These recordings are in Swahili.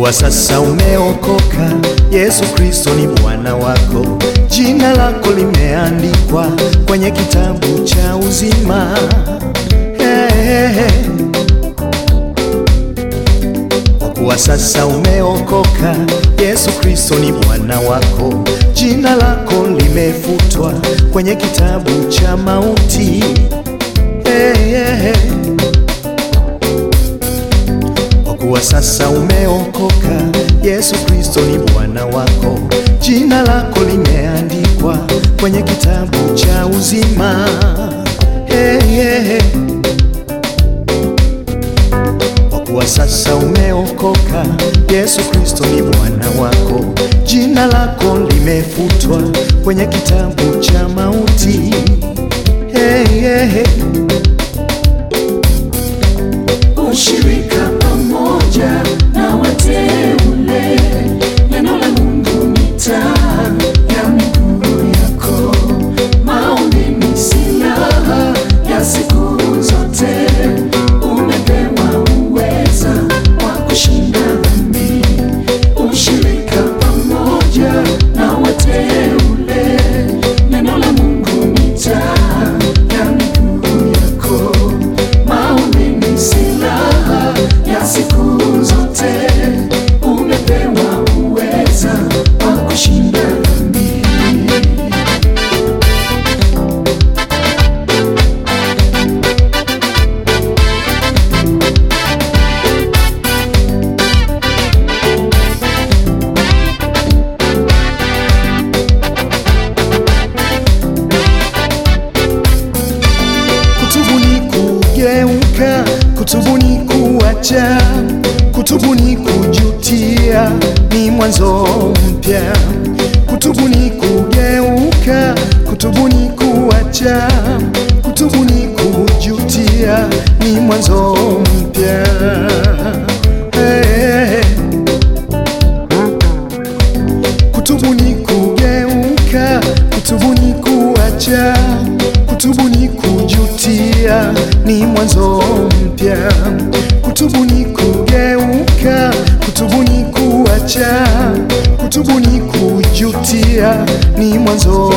Kuwa sasa umeokoka, Yesu Kristo ni Bwana wako, jina lako limeandikwa kwenye kitabu cha uzima. Hey, hey, hey. Kwa sasa umeokoka, Yesu Kristo ni Bwana wako, jina lako limefutwa kwenye kitabu cha mauti. Hey, hey, hey. Kuwa sasa umeokoka, Yesu Kristo ni Bwana wako, jina lako limeandikwa kwenye kitabu cha uzima. Hey, hey. Kwa kuwa sasa umeokoka, Yesu Kristo ni Bwana wako, jina lako limefutwa kwenye kitabu cha mauti. Hey, hey, kugeuka, kutubu ni kuacha, kutubu ni kujutia, ni mwanzo mpya. Kutubu ni kugeuka, kutubu ni kuacha, kutubu ni kujutia, ni mwanzo mpya. Ni mwanzo mpya. Kutubu ni kugeuka, kutubu ni kuacha, kutubu ni kujutia, ni mwanzo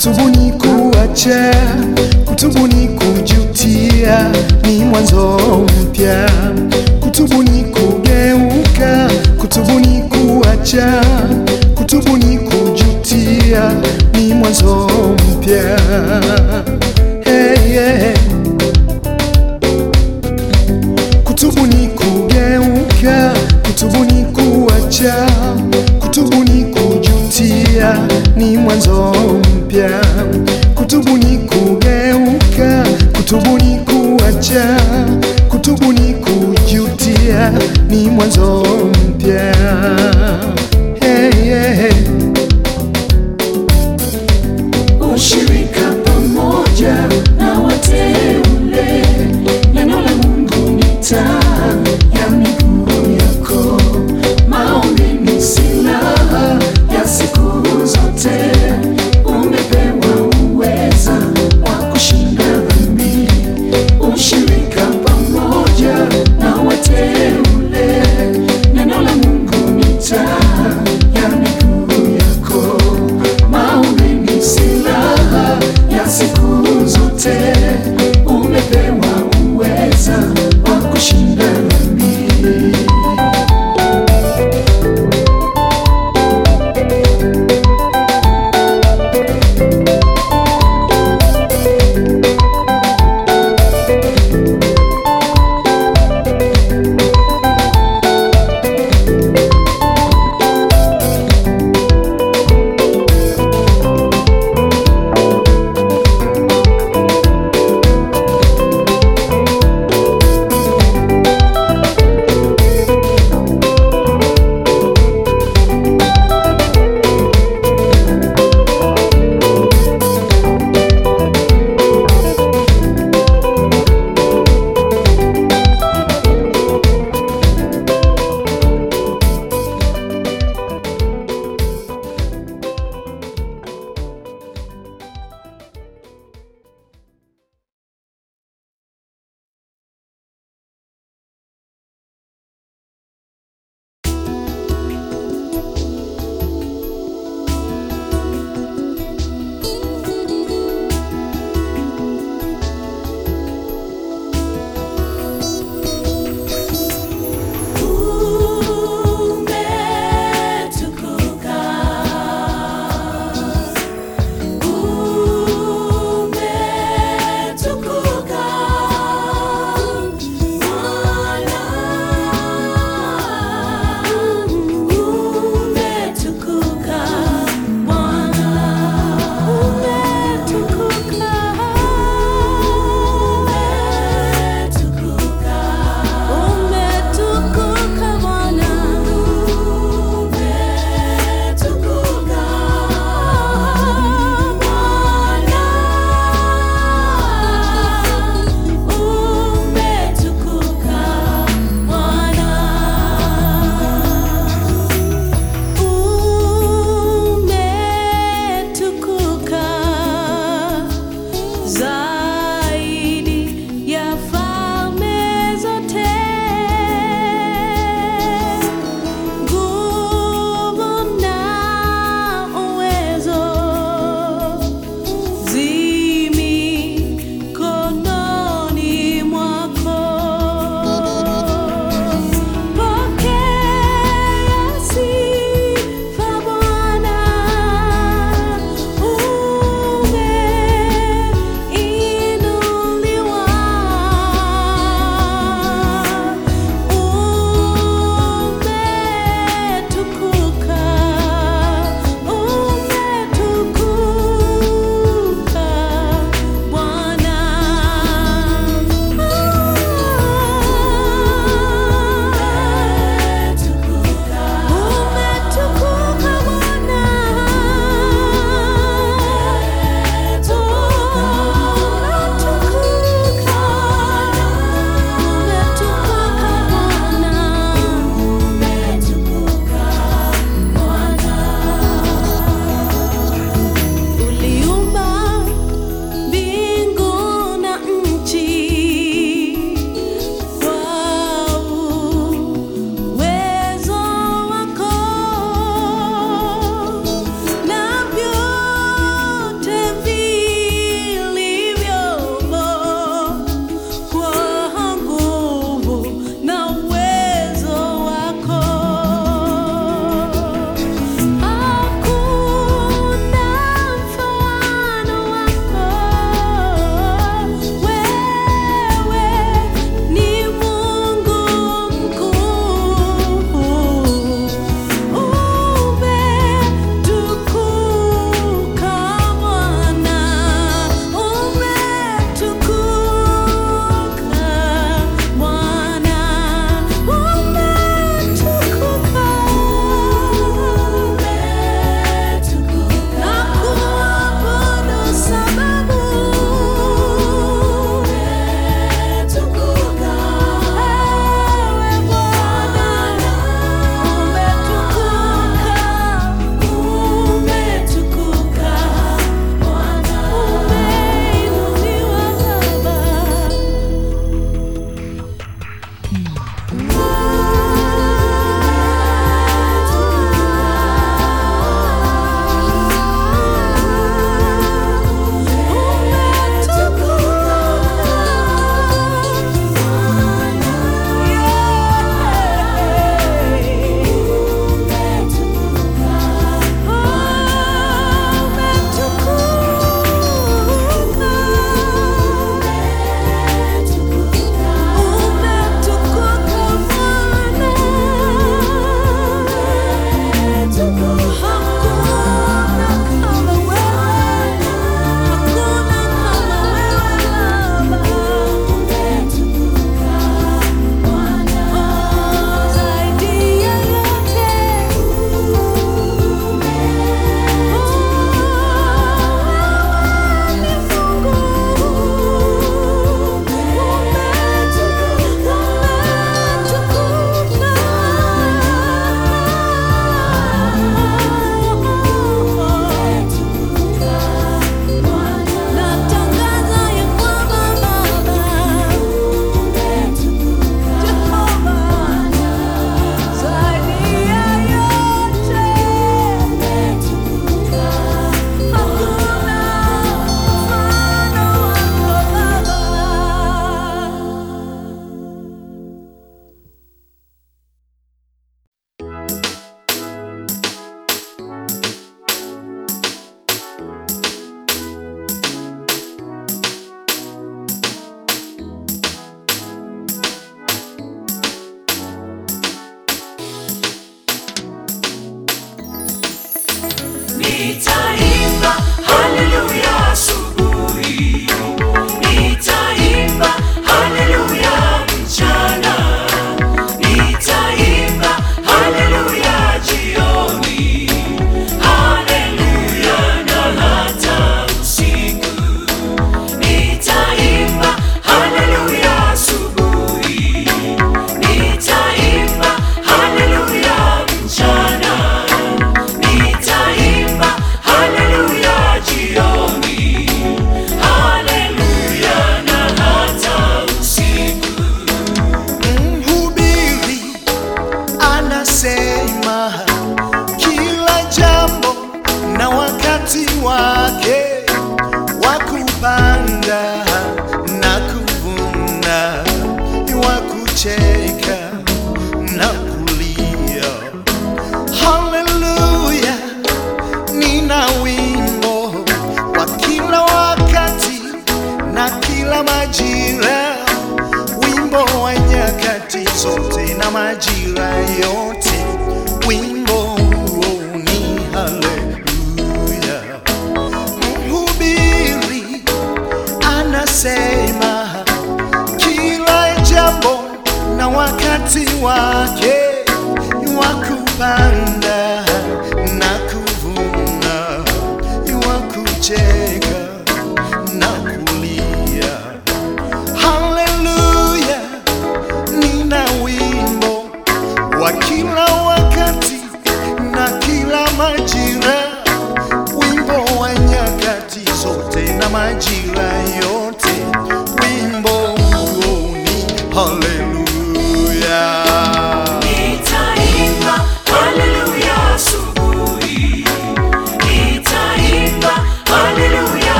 kutubuni kutubu kutubuni kujutia ni mwanzo mpya, kutubuni kugeuka, kutubuni kuacha, kutubuni kujutia ni mwanzo mpya. Hey, yeah. Kutubuni kugeuka, kutubuni kuacha, kutubuni kujutia ni mwanzo mpya. Kutubu ni kugeuka, kutubu ni kuacha, kutubu ni kujutia, ni mwanzo mpya.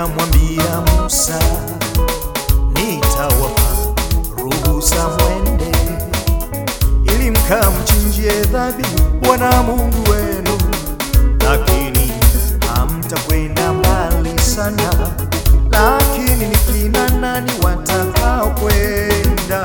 akamwambia Musa, nitawapa ruhusa mwende, ili mkamchinjie dhabihu Bwana Mungu wenu, lakini hamtakwenda mbali sana. Lakini ni kina nani watakaokwenda?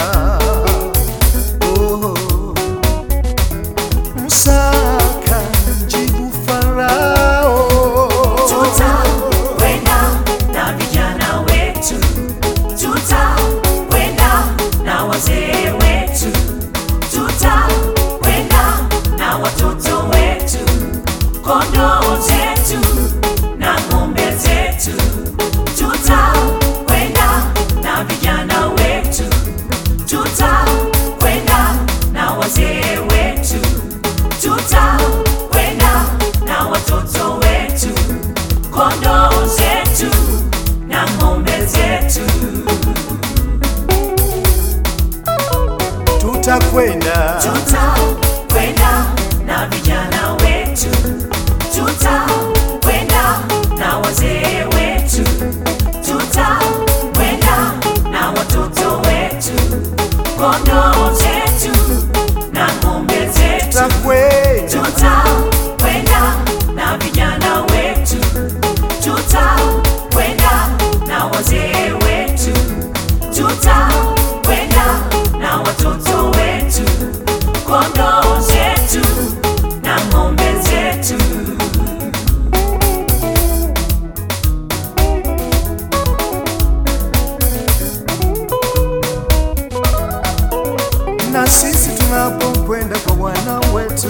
tunapokwenda kwa Bwana wetu,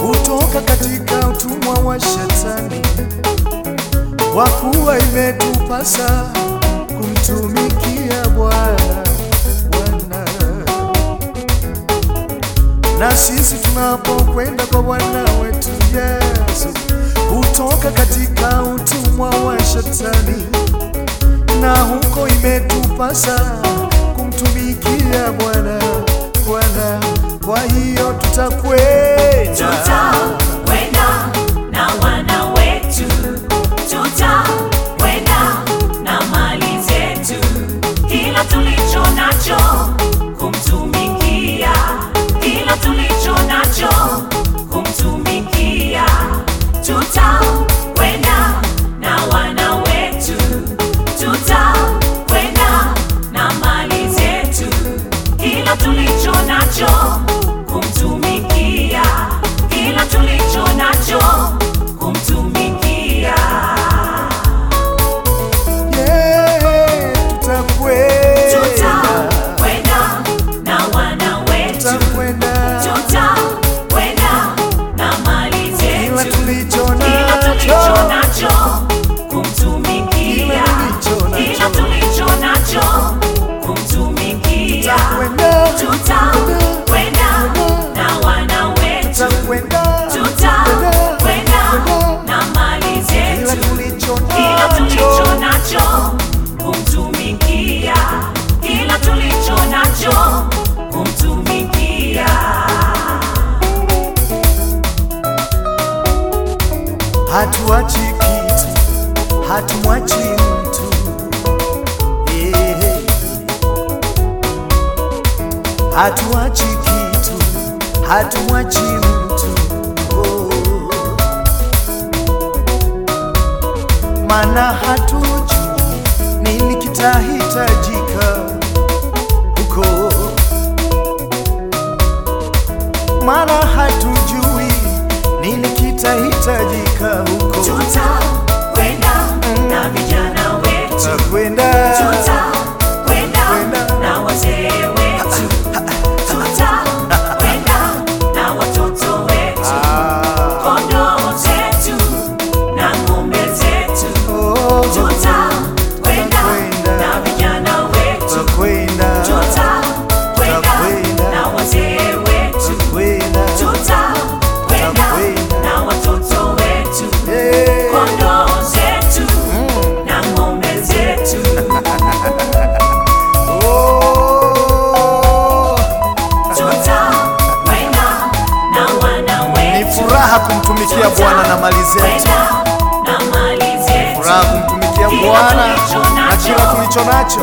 kutoka katika utumwa wa Shetani. Kwa kuwa imetupasa kumtumikia Bwana, Bwana na sisi tunapokwenda kwa Bwana wetu Yesu, kutoka katika utumwa wa Shetani, na huko imetupasa kumtumikia Bwana tutakwenda, kwa hiyo tutakwenda, tutakwenda. hatuachi kitu, hatumwachi mtu. Eh, hatuachi kitu, hatumwachi mtu. Oh, mana hatujui nini kitahitajika huko. Mara zetu, furaha kumtumikia Bwana na kila tulicho nacho